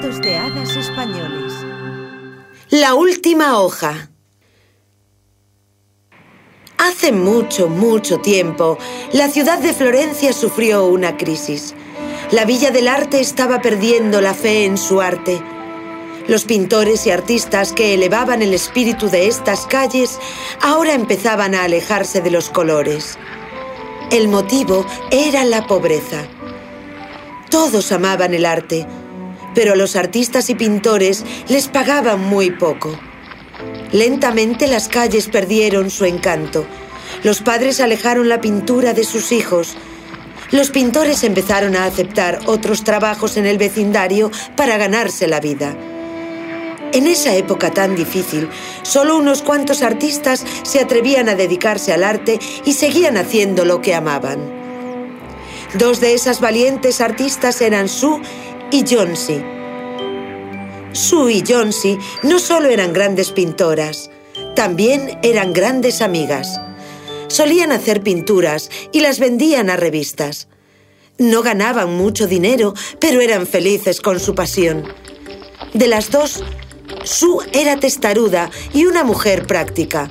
De hadas españoles. La última hoja. Hace mucho, mucho tiempo, la ciudad de Florencia sufrió una crisis. La Villa del Arte estaba perdiendo la fe en su arte. Los pintores y artistas que elevaban el espíritu de estas calles ahora empezaban a alejarse de los colores. El motivo era la pobreza. Todos amaban el arte, pero a los artistas y pintores les pagaban muy poco. Lentamente las calles perdieron su encanto. Los padres alejaron la pintura de sus hijos. Los pintores empezaron a aceptar otros trabajos en el vecindario para ganarse la vida. En esa época tan difícil, solo unos cuantos artistas se atrevían a dedicarse al arte y seguían haciendo lo que amaban. Dos de esas valientes artistas eran Sue y Johnsy. Sue y Johnsy no solo eran grandes pintoras, también eran grandes amigas. Solían hacer pinturas y las vendían a revistas. No ganaban mucho dinero, pero eran felices con su pasión. De las dos, Sue era testaruda y una mujer práctica.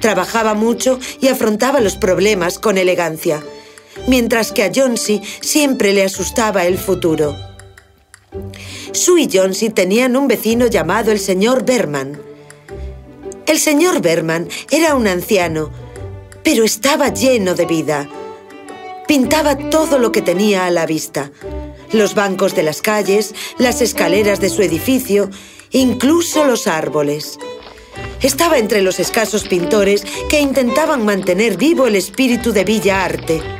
Trabajaba mucho y afrontaba los problemas con elegancia mientras que a Johnsy siempre le asustaba el futuro. Sue y Johnsy tenían un vecino llamado el señor Berman. El señor Berman era un anciano, pero estaba lleno de vida. Pintaba todo lo que tenía a la vista. Los bancos de las calles, las escaleras de su edificio, incluso los árboles. Estaba entre los escasos pintores que intentaban mantener vivo el espíritu de Villa Arte.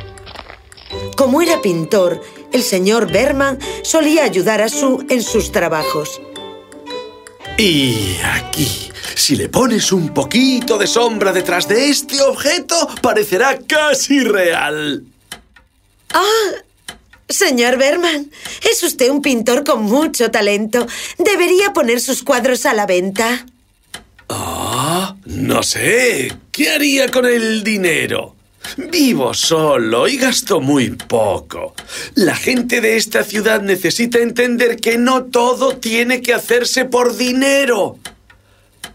Como era pintor, el señor Berman solía ayudar a Sue en sus trabajos. Y aquí, si le pones un poquito de sombra detrás de este objeto, parecerá casi real. ¡Ah! Señor Berman, es usted un pintor con mucho talento. Debería poner sus cuadros a la venta. Ah, no sé. ¿Qué haría con el dinero? Vivo solo y gasto muy poco. La gente de esta ciudad necesita entender que no todo tiene que hacerse por dinero.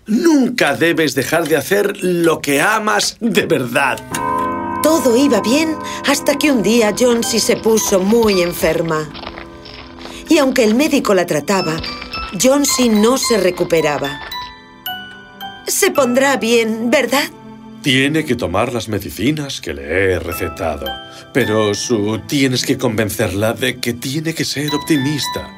Nunca debes dejar de hacer lo que amas de verdad. Todo iba bien hasta que un día Jonesy se puso muy enferma. Y aunque el médico la trataba, Jonesy no se recuperaba. Se pondrá bien, ¿verdad? Tiene que tomar las medicinas que le he recetado. Pero, Sue, tienes que convencerla de que tiene que ser optimista.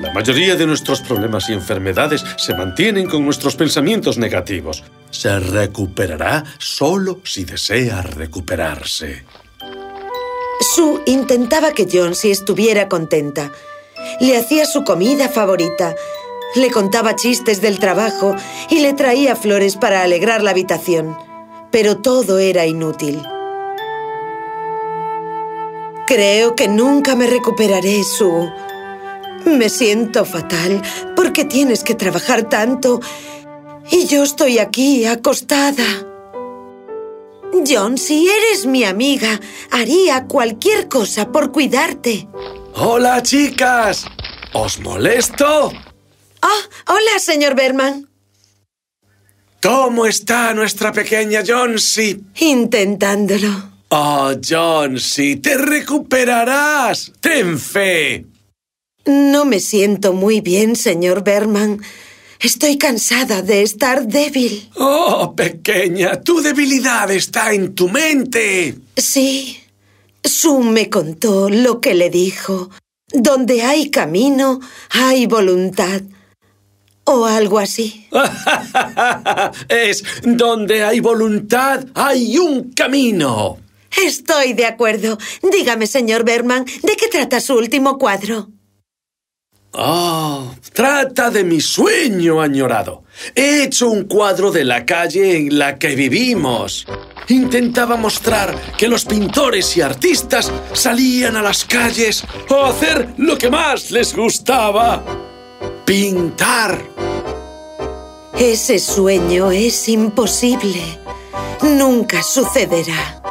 La mayoría de nuestros problemas y enfermedades se mantienen con nuestros pensamientos negativos. Se recuperará solo si desea recuperarse. Sue intentaba que Jonesy estuviera contenta. Le hacía su comida favorita, le contaba chistes del trabajo y le traía flores para alegrar la habitación pero todo era inútil. Creo que nunca me recuperaré, Sue. Me siento fatal porque tienes que trabajar tanto y yo estoy aquí acostada. John, si eres mi amiga, haría cualquier cosa por cuidarte. ¡Hola, chicas! ¿Os molesto? Oh, hola, señor Berman. ¿Cómo está nuestra pequeña Johnsy? Intentándolo. Oh, Johnsy, te recuperarás. Ten fe. No me siento muy bien, señor Berman. Estoy cansada de estar débil. Oh, pequeña, tu debilidad está en tu mente. Sí. Su me contó lo que le dijo. Donde hay camino, hay voluntad o algo así. es donde hay voluntad, hay un camino. Estoy de acuerdo. Dígame, señor Berman, ¿de qué trata su último cuadro? Oh, trata de mi sueño añorado. He hecho un cuadro de la calle en la que vivimos. Intentaba mostrar que los pintores y artistas salían a las calles a hacer lo que más les gustaba. Pintar. Ese sueño es imposible. Nunca sucederá.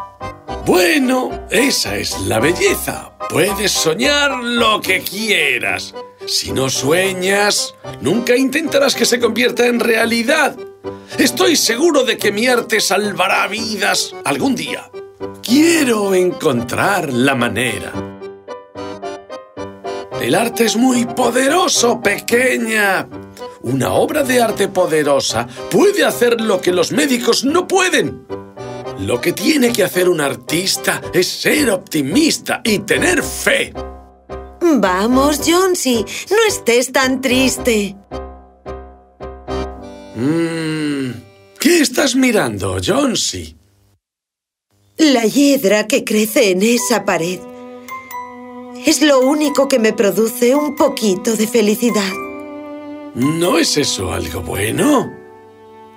Bueno, esa es la belleza. Puedes soñar lo que quieras. Si no sueñas, nunca intentarás que se convierta en realidad. Estoy seguro de que mi arte salvará vidas algún día. Quiero encontrar la manera. El arte es muy poderoso, pequeña. Una obra de arte poderosa puede hacer lo que los médicos no pueden. Lo que tiene que hacer un artista es ser optimista y tener fe. Vamos, Jonesy, no estés tan triste. Mm, ¿Qué estás mirando, Jonesy? La hiedra que crece en esa pared. Es lo único que me produce un poquito de felicidad. ¿No es eso algo bueno?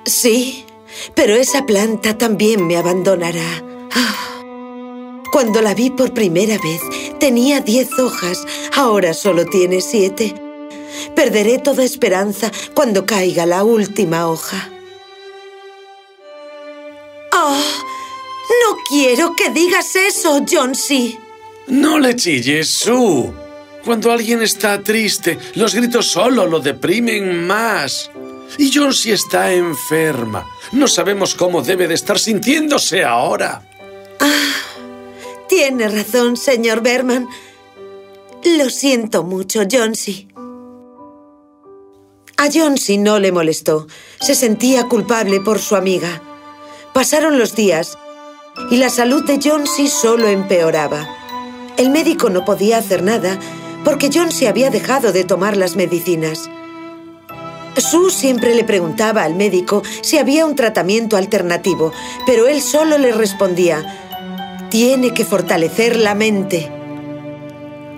Sí, pero esa planta también me abandonará. Ah. Cuando la vi por primera vez, tenía diez hojas. Ahora solo tiene siete. Perderé toda esperanza cuando caiga la última hoja. ¡Oh! No quiero que digas eso, Johnsy. No le chilles, Sue. Cuando alguien está triste, los gritos solo lo deprimen más. Y Jonesy está enferma. No sabemos cómo debe de estar sintiéndose ahora. Ah, tiene razón, señor Berman. Lo siento mucho, Jonesy. A Jonesy no le molestó. Se sentía culpable por su amiga. Pasaron los días y la salud de Jonesy solo empeoraba. El médico no podía hacer nada porque Jonesy había dejado de tomar las medicinas. Sue siempre le preguntaba al médico si había un tratamiento alternativo, pero él solo le respondía, tiene que fortalecer la mente.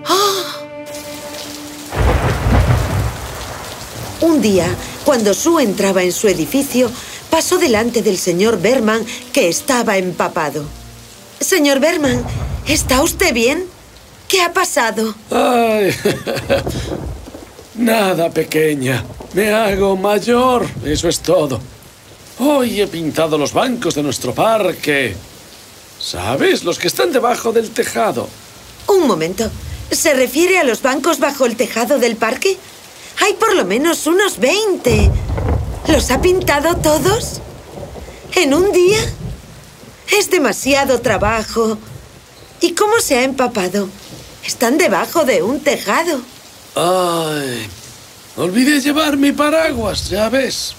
¡Oh! Un día, cuando Sue entraba en su edificio, pasó delante del señor Berman, que estaba empapado. Señor Berman, ¿está usted bien? ¿Qué ha pasado? Ay, nada, pequeña. Me hago mayor, eso es todo. Hoy he pintado los bancos de nuestro parque. ¿Sabes? Los que están debajo del tejado. Un momento. ¿Se refiere a los bancos bajo el tejado del parque? Hay por lo menos unos 20. ¿Los ha pintado todos? ¿En un día? Es demasiado trabajo. ¿Y cómo se ha empapado? Están debajo de un tejado. Ay, olvidé llevar mi paraguas, ya ves.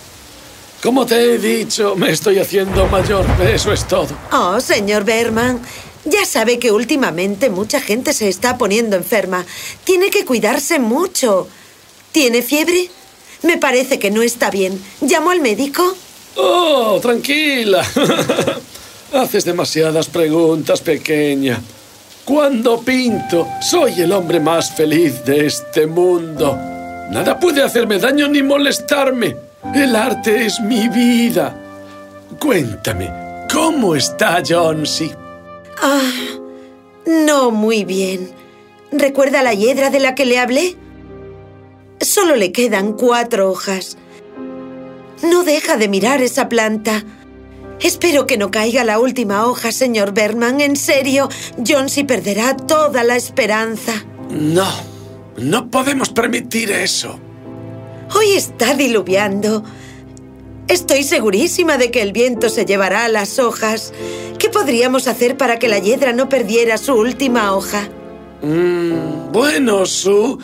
Como te he dicho, me estoy haciendo mayor, eso es todo. Oh, señor Berman, ya sabe que últimamente mucha gente se está poniendo enferma. Tiene que cuidarse mucho. ¿Tiene fiebre? Me parece que no está bien. ¿Llamo al médico? Oh, tranquila. Haces demasiadas preguntas, pequeña. Cuando pinto, soy el hombre más feliz de este mundo. Nada puede hacerme daño ni molestarme. El arte es mi vida. Cuéntame, ¿cómo está Johnsy? Ah, no muy bien. ¿Recuerda la hiedra de la que le hablé? Solo le quedan cuatro hojas. No deja de mirar esa planta. Espero que no caiga la última hoja, señor Berman. En serio, Johnsy perderá toda la esperanza. No, no podemos permitir eso. Hoy está diluviando. Estoy segurísima de que el viento se llevará las hojas. ¿Qué podríamos hacer para que la hiedra no perdiera su última hoja? Mm, bueno, Sue,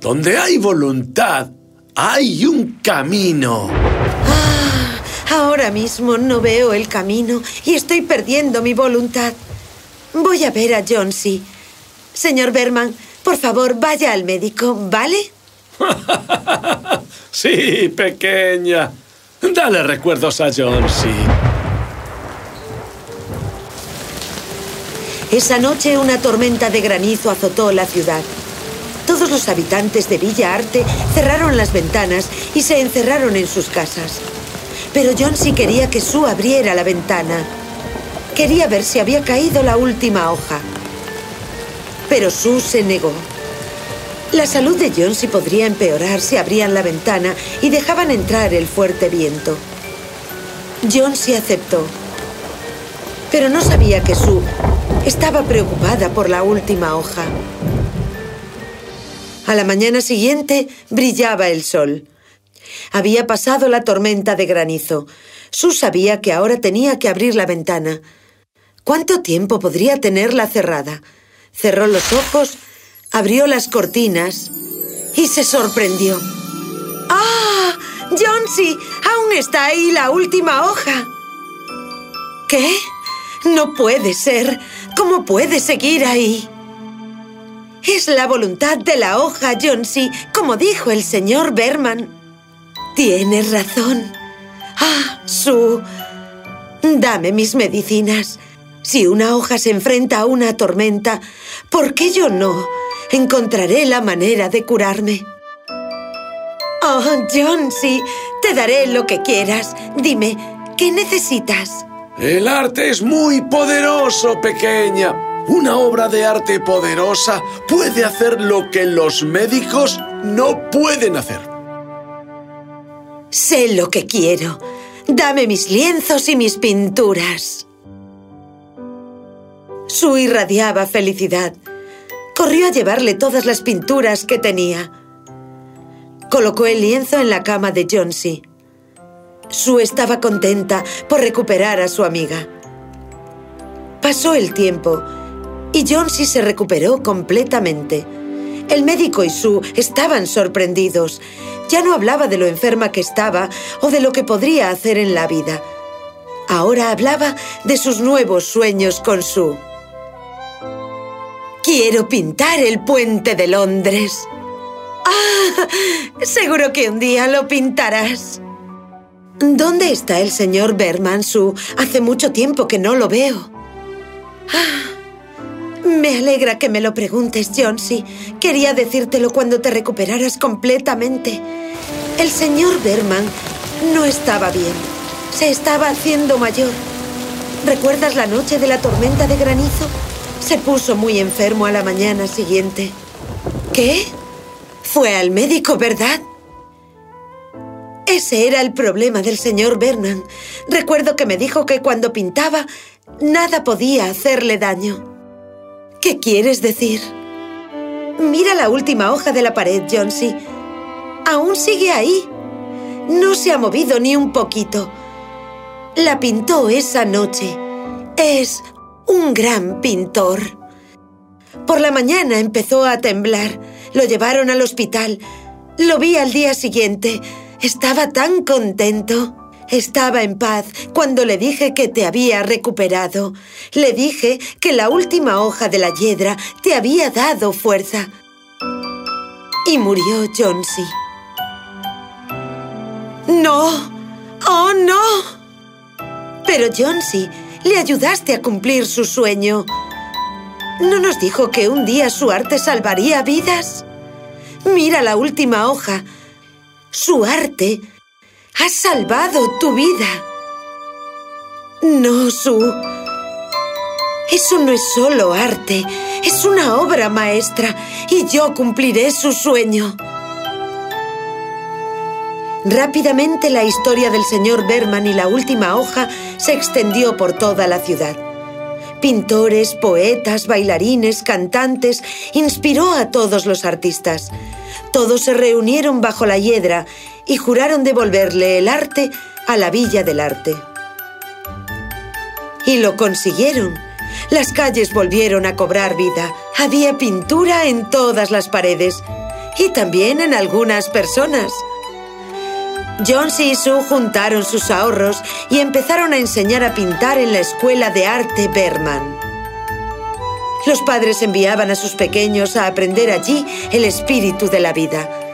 donde hay voluntad, hay un camino. Ah, ahora mismo no veo el camino y estoy perdiendo mi voluntad. Voy a ver a Johnsy. Señor Berman, por favor, vaya al médico, ¿vale? sí, pequeña. Dale recuerdos a Johnsy. Esa noche una tormenta de granizo azotó la ciudad. Todos los habitantes de Villa Arte cerraron las ventanas y se encerraron en sus casas. Pero Johnsy quería que Sue abriera la ventana. Quería ver si había caído la última hoja. Pero Sue se negó. La salud de Johnsy podría empeorar si abrían la ventana y dejaban entrar el fuerte viento. Johnsy aceptó. Pero no sabía que Sue estaba preocupada por la última hoja. A la mañana siguiente brillaba el sol. Había pasado la tormenta de granizo. Sue sabía que ahora tenía que abrir la ventana. ¿Cuánto tiempo podría tenerla cerrada? Cerró los ojos, abrió las cortinas y se sorprendió. ¡Ah! ¡Johnsy! ¡Aún está ahí la última hoja! ¿Qué? No puede ser. ¿Cómo puede seguir ahí? Es la voluntad de la hoja, Johnsy, como dijo el señor Berman. Tienes razón. Ah, Sue. Dame mis medicinas. Si una hoja se enfrenta a una tormenta, ¿por qué yo no? Encontraré la manera de curarme. Oh, Johnsy, te daré lo que quieras. Dime, ¿qué necesitas? El arte es muy poderoso, pequeña. Una obra de arte poderosa puede hacer lo que los médicos no pueden hacer. Sé lo que quiero. Dame mis lienzos y mis pinturas. Su irradiaba felicidad. Corrió a llevarle todas las pinturas que tenía. Colocó el lienzo en la cama de Johnsy. Sue estaba contenta por recuperar a su amiga. Pasó el tiempo y Johnsy se recuperó completamente. El médico y Sue estaban sorprendidos. Ya no hablaba de lo enferma que estaba o de lo que podría hacer en la vida. Ahora hablaba de sus nuevos sueños con Sue. Quiero pintar el puente de Londres. ¡Ah! Seguro que un día lo pintarás. ¿Dónde está el señor Berman, Sue? Hace mucho tiempo que no lo veo. Ah, me alegra que me lo preguntes, Johnsy. Quería decírtelo cuando te recuperaras completamente. El señor Berman no estaba bien. Se estaba haciendo mayor. ¿Recuerdas la noche de la tormenta de granizo? Se puso muy enfermo a la mañana siguiente. ¿Qué? Fue al médico, ¿verdad? Ese era el problema del señor Vernon. Recuerdo que me dijo que cuando pintaba, nada podía hacerle daño. ¿Qué quieres decir? Mira la última hoja de la pared, Johnsy. Aún sigue ahí. No se ha movido ni un poquito. La pintó esa noche. Es un gran pintor. Por la mañana empezó a temblar. Lo llevaron al hospital. Lo vi al día siguiente. Estaba tan contento. Estaba en paz cuando le dije que te había recuperado. Le dije que la última hoja de la hiedra te había dado fuerza. Y murió Johnsy. ¡No! ¡Oh, no! Pero Johnsy, le ayudaste a cumplir su sueño. ¿No nos dijo que un día su arte salvaría vidas? Mira la última hoja. Su arte ha salvado tu vida. No, Su. Eso no es solo arte, es una obra maestra y yo cumpliré su sueño. Rápidamente la historia del señor Berman y la última hoja se extendió por toda la ciudad. Pintores, poetas, bailarines, cantantes, inspiró a todos los artistas. Todos se reunieron bajo la hiedra y juraron devolverle el arte a la Villa del Arte. Y lo consiguieron. Las calles volvieron a cobrar vida. Había pintura en todas las paredes y también en algunas personas. Jonesy y Sue juntaron sus ahorros y empezaron a enseñar a pintar en la escuela de arte Berman. Los padres enviaban a sus pequeños a aprender allí el espíritu de la vida.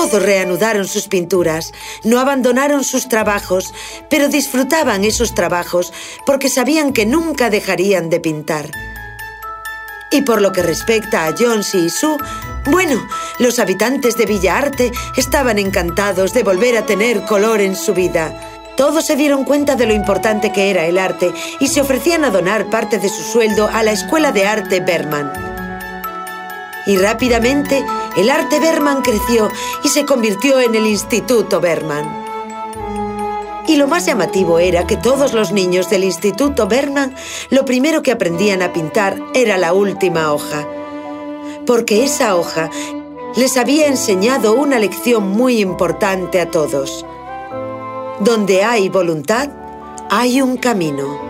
Todos reanudaron sus pinturas, no abandonaron sus trabajos, pero disfrutaban esos trabajos porque sabían que nunca dejarían de pintar. Y por lo que respecta a Jonesy y Sue, bueno, los habitantes de Villa Arte estaban encantados de volver a tener color en su vida. Todos se dieron cuenta de lo importante que era el arte y se ofrecían a donar parte de su sueldo a la Escuela de Arte Berman. Y rápidamente el arte Berman creció y se convirtió en el Instituto Berman. Y lo más llamativo era que todos los niños del Instituto Berman lo primero que aprendían a pintar era la última hoja porque esa hoja les había enseñado una lección muy importante a todos. Donde hay voluntad, hay un camino.